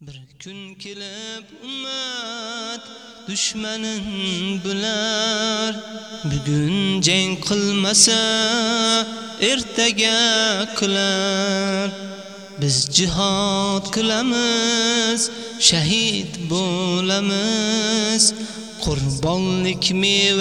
bir kun kelib ummat dushmanin bular bugun jang qilmasa ertaga qilar. Biz jihad qilamiz shahid bo'lamiz. Qurbonlik meva